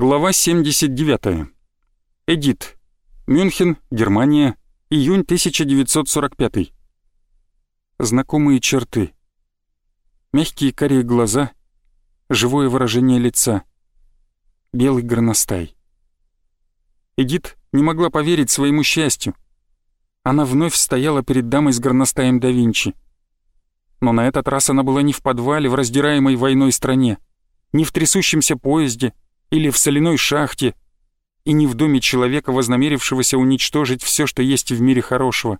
Глава 79. Эдит. Мюнхен, Германия. Июнь 1945. Знакомые черты. Мягкие карие глаза. Живое выражение лица. Белый горностай. Эдит не могла поверить своему счастью. Она вновь стояла перед дамой с горностаем да Винчи. Но на этот раз она была не в подвале в раздираемой войной стране, не в трясущемся поезде, или в соляной шахте, и не в доме человека, вознамерившегося уничтожить все, что есть в мире хорошего.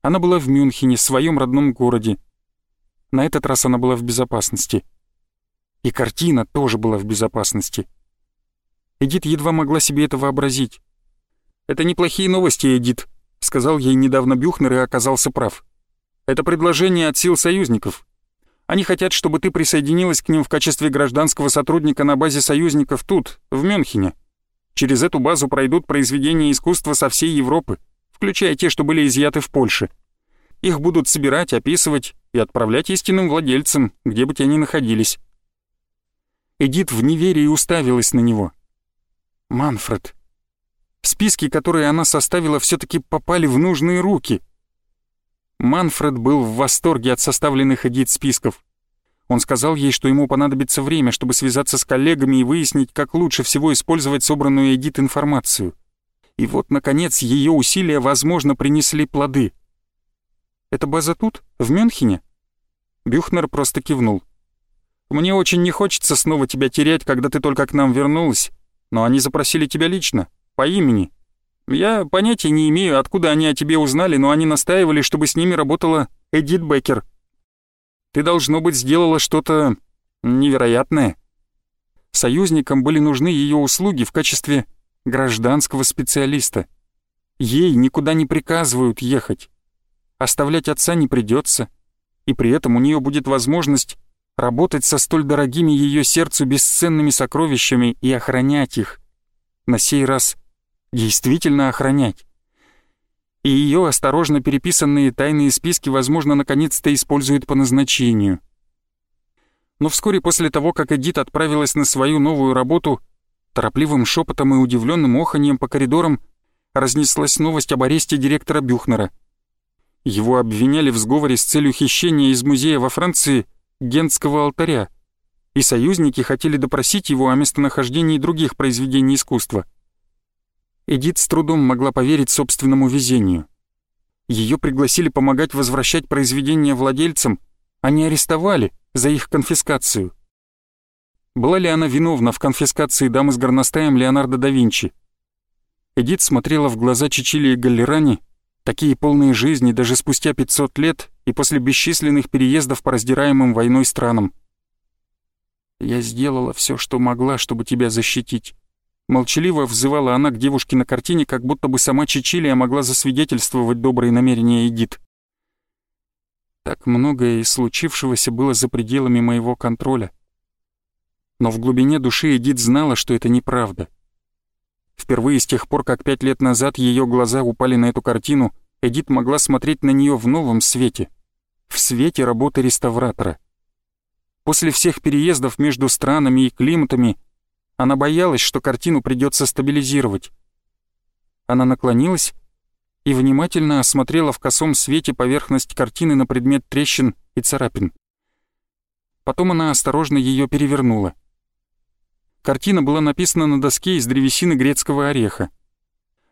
Она была в Мюнхене, своем родном городе. На этот раз она была в безопасности. И картина тоже была в безопасности. Эдит едва могла себе это вообразить. «Это неплохие новости, Эдит», — сказал ей недавно Бюхнер и оказался прав. «Это предложение от сил союзников. Они хотят, чтобы ты присоединилась к ним в качестве гражданского сотрудника на базе союзников тут, в Мюнхене. Через эту базу пройдут произведения искусства со всей Европы, включая те, что были изъяты в Польше. Их будут собирать, описывать и отправлять истинным владельцам, где бы те ни находились. Эдит в неверии уставилась на него. Манфред. Списки, которые она составила, все таки попали в нужные руки — Манфред был в восторге от составленных Эдит списков. Он сказал ей, что ему понадобится время, чтобы связаться с коллегами и выяснить, как лучше всего использовать собранную Эдит информацию. И вот, наконец, ее усилия, возможно, принесли плоды. «Это база тут, в Мюнхене?» Бюхнер просто кивнул. «Мне очень не хочется снова тебя терять, когда ты только к нам вернулась, но они запросили тебя лично, по имени, я понятия не имею, откуда они о тебе узнали, но они настаивали, чтобы с ними работала Эдит Беккер. Ты, должно быть, сделала что-то невероятное. Союзникам были нужны ее услуги в качестве гражданского специалиста. Ей никуда не приказывают ехать. Оставлять отца не придется, и при этом у нее будет возможность работать со столь дорогими ее сердцу бесценными сокровищами и охранять их. На сей раз действительно охранять. И ее осторожно переписанные тайные списки, возможно, наконец-то используют по назначению. Но вскоре после того, как Эдит отправилась на свою новую работу, торопливым шепотом и удивленным оханьем по коридорам разнеслась новость об аресте директора Бюхнера. Его обвиняли в сговоре с целью хищения из музея во Франции Гентского алтаря, и союзники хотели допросить его о местонахождении других произведений искусства — Эдит с трудом могла поверить собственному везению. Ее пригласили помогать возвращать произведения владельцам, а не арестовали за их конфискацию. Была ли она виновна в конфискации дамы с горностаем Леонардо да Винчи? Эдит смотрела в глаза Чичили и Галлерани, такие полные жизни даже спустя 500 лет и после бесчисленных переездов по раздираемым войной странам. «Я сделала все, что могла, чтобы тебя защитить. Молчаливо взывала она к девушке на картине, как будто бы сама Чичилия могла засвидетельствовать добрые намерения Эдит. Так многое из случившегося было за пределами моего контроля. Но в глубине души Эдит знала, что это неправда. Впервые с тех пор, как пять лет назад ее глаза упали на эту картину, Эдит могла смотреть на нее в новом свете, в свете работы реставратора. После всех переездов между странами и климатами она боялась, что картину придется стабилизировать. Она наклонилась и внимательно осмотрела в косом свете поверхность картины на предмет трещин и царапин. Потом она осторожно ее перевернула. Картина была написана на доске из древесины грецкого ореха.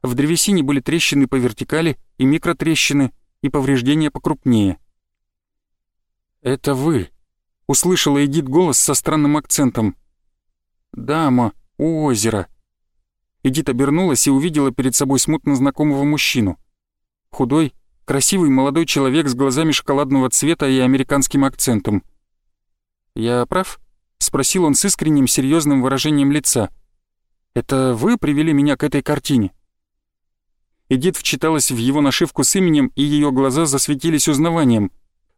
В древесине были трещины по вертикали и микротрещины, и повреждения покрупнее. «Это вы», — услышала Эдит голос со странным акцентом. «Дама, у озера». Эдит обернулась и увидела перед собой смутно знакомого мужчину. Худой, красивый молодой человек с глазами шоколадного цвета и американским акцентом. «Я прав?» — спросил он с искренним серьезным выражением лица. «Это вы привели меня к этой картине?» Эдит вчиталась в его нашивку с именем, и ее глаза засветились узнаванием.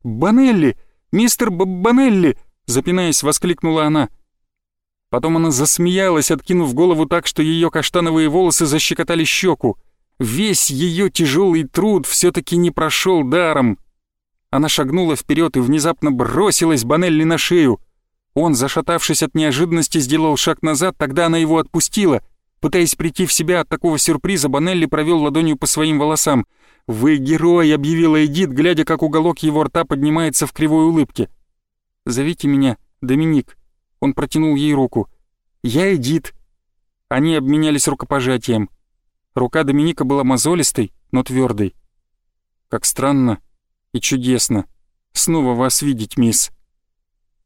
«Банелли! Мистер Б Банелли!» — запинаясь, воскликнула она — Потом она засмеялась, откинув голову так, что ее каштановые волосы защекотали щеку. Весь ее тяжелый труд все-таки не прошел даром. Она шагнула вперед и внезапно бросилась Банелли на шею. Он, зашатавшись от неожиданности, сделал шаг назад, тогда она его отпустила. Пытаясь прийти в себя от такого сюрприза, Банелли провел ладонью по своим волосам. «Вы герой!» — объявила Эдит, глядя, как уголок его рта поднимается в кривой улыбке. «Зовите меня Доминик». Он протянул ей руку. «Я Эдит». Они обменялись рукопожатием. Рука Доминика была мозолистой, но твердой. «Как странно и чудесно снова вас видеть, мисс».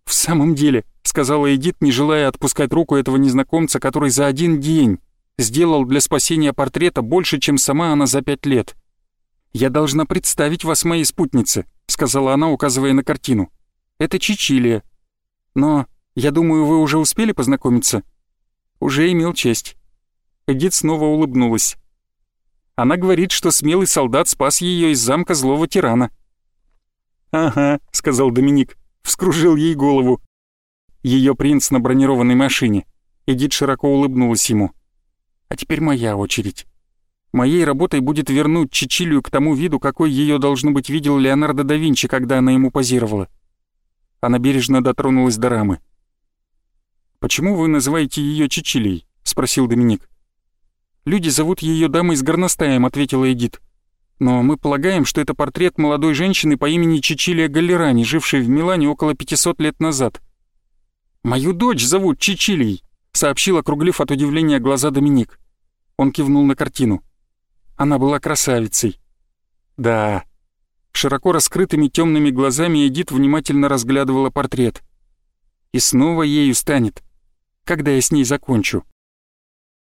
«В самом деле», — сказала Эдит, не желая отпускать руку этого незнакомца, который за один день сделал для спасения портрета больше, чем сама она за пять лет. «Я должна представить вас моей спутнице», — сказала она, указывая на картину. «Это Чичилия. Но, я думаю, вы уже успели познакомиться?» «Уже имел честь». Эдит снова улыбнулась. Она говорит, что смелый солдат спас ее из замка злого тирана. «Ага», — сказал Доминик, вскружил ей голову. Ее принц на бронированной машине. Эдит широко улыбнулась ему. «А теперь моя очередь. Моей работой будет вернуть Чичилию к тому виду, какой ее должно быть видел Леонардо да Винчи, когда она ему позировала». Она бережно дотронулась до рамы. «Почему вы называете ее Чичилией?» — спросил Доминик. «Люди зовут ее дамой с горностаем», — ответила Эдит. «Но мы полагаем, что это портрет молодой женщины по имени Чичилия Галлерани, жившей в Милане около 500 лет назад». «Мою дочь зовут Чичилией», — сообщил, округлив от удивления глаза Доминик. Он кивнул на картину. Она была красавицей. «Да». Широко раскрытыми темными глазами Эдит внимательно разглядывала портрет. «И снова ею станет, когда я с ней закончу».